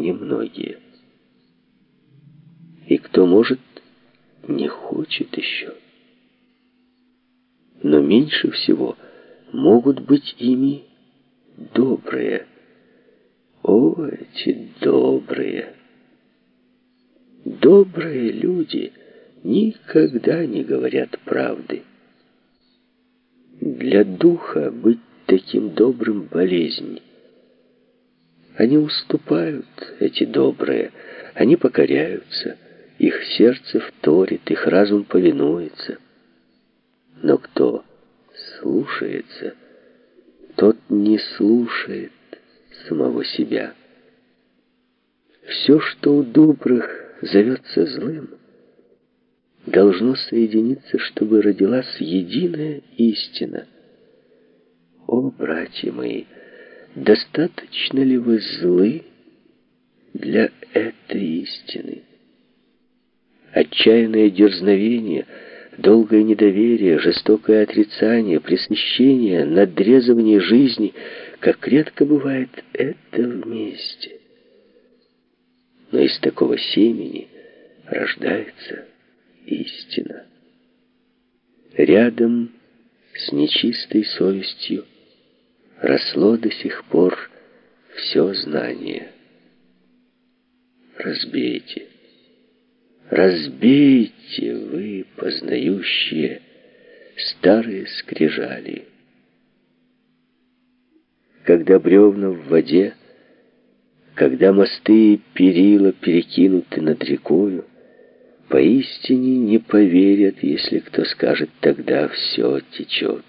немногие. И кто может, не хочет еще. Но меньше всего могут быть ими добрые. О, эти добрые! Добрые люди никогда не говорят правды. Для духа быть таким добрым болезнь. Они уступают, эти добрые, они покоряются, их сердце вторит, их разум повинуется. Но кто слушается, тот не слушает самого себя. Все, что у добрых зовется злым, должно соединиться, чтобы родилась единая истина. О, братья мои, достаточно ли вы злы для этой истины? Отчаянное дерзновение, долгое недоверие, жестокое отрицание, пресыщение, надрезывание жизни, как редко бывает это вместе. Но из такого семени рождается истина. Рядом с нечистой совестью росло до сих пор все знание. Разбейте, разбейте вы, познающие, старые скрижали. Когда бревна в воде, когда мосты и перила перекинуты над рекою, Поистине не поверят, если кто скажет, тогда все течет.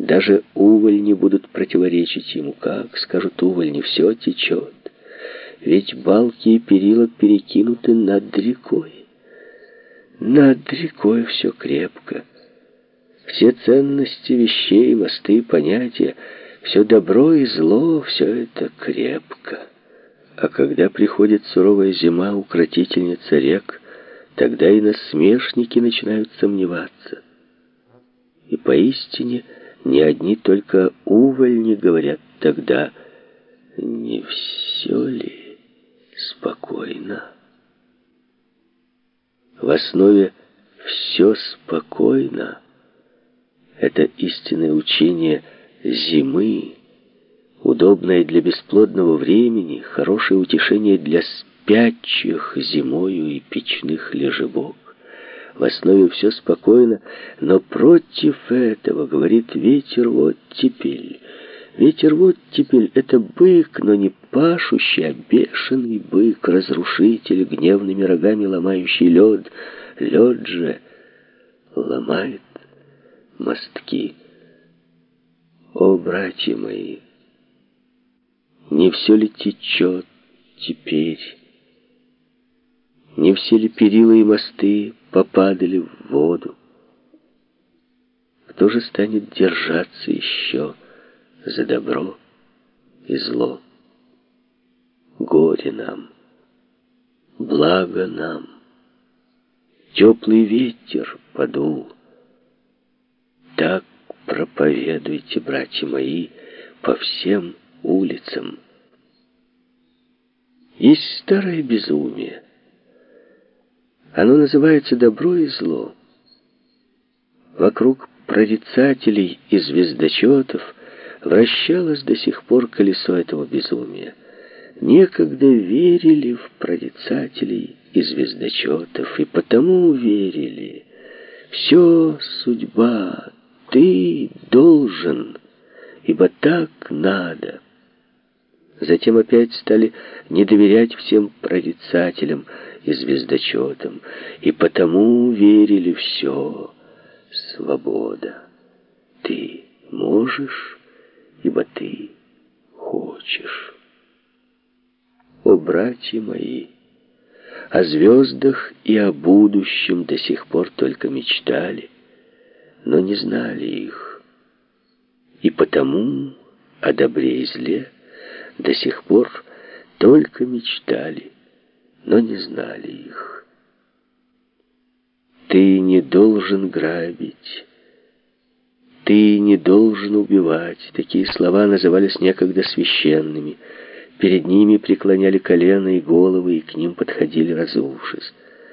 Даже увольни будут противоречить ему. Как, скажут увольни, все течет. Ведь балки и перила перекинуты над рекой. Над рекой все крепко. Все ценности вещей, мосты, понятия, все добро и зло, все это крепко. А когда приходит суровая зима, укротительница рек, тогда и насмешники начинают сомневаться. И поистине не одни только увольни говорят тогда, не все ли спокойно. В основе «все спокойно» — это истинное учение зимы, удобное для бесплодного времени, хорошее утешение для спячих зимою и печных лежебок. В основе все спокойно, но против этого, говорит ветер, вот теперь. Ветер вот теперь это бык, но не пашущий, а бешеный бык, разрушитель, гневными рогами ломающий лед. Лед же ломает мостки. О, братья мои! Не все ли течет теперь? Не все ли перила и мосты попадали в воду? Кто же станет держаться еще за добро и зло? Горе нам, благо нам. Теплый ветер подул. Так проповедуйте, братья мои, по всем улицам. Есть старое безумие. Оно называется добро и зло. Вокруг прорицателей и звездочетов вращалось до сих пор колесо этого безумия. Некогда верили в прорицателей и звездочетов, и потому верили. Все судьба, ты должен ибо так надо. Затем опять стали не доверять всем прорицателям и звездочетам, и потому верили все. Свобода. Ты можешь, ибо ты хочешь. О, братья мои! О звездах и о будущем до сих пор только мечтали, но не знали их. И потому о добре и зле до сих пор только мечтали, но не знали их. Ты не должен грабить, ты не должен убивать. Такие слова назывались некогда священными. Перед ними преклоняли колено и головы, и к ним подходили, разувшись.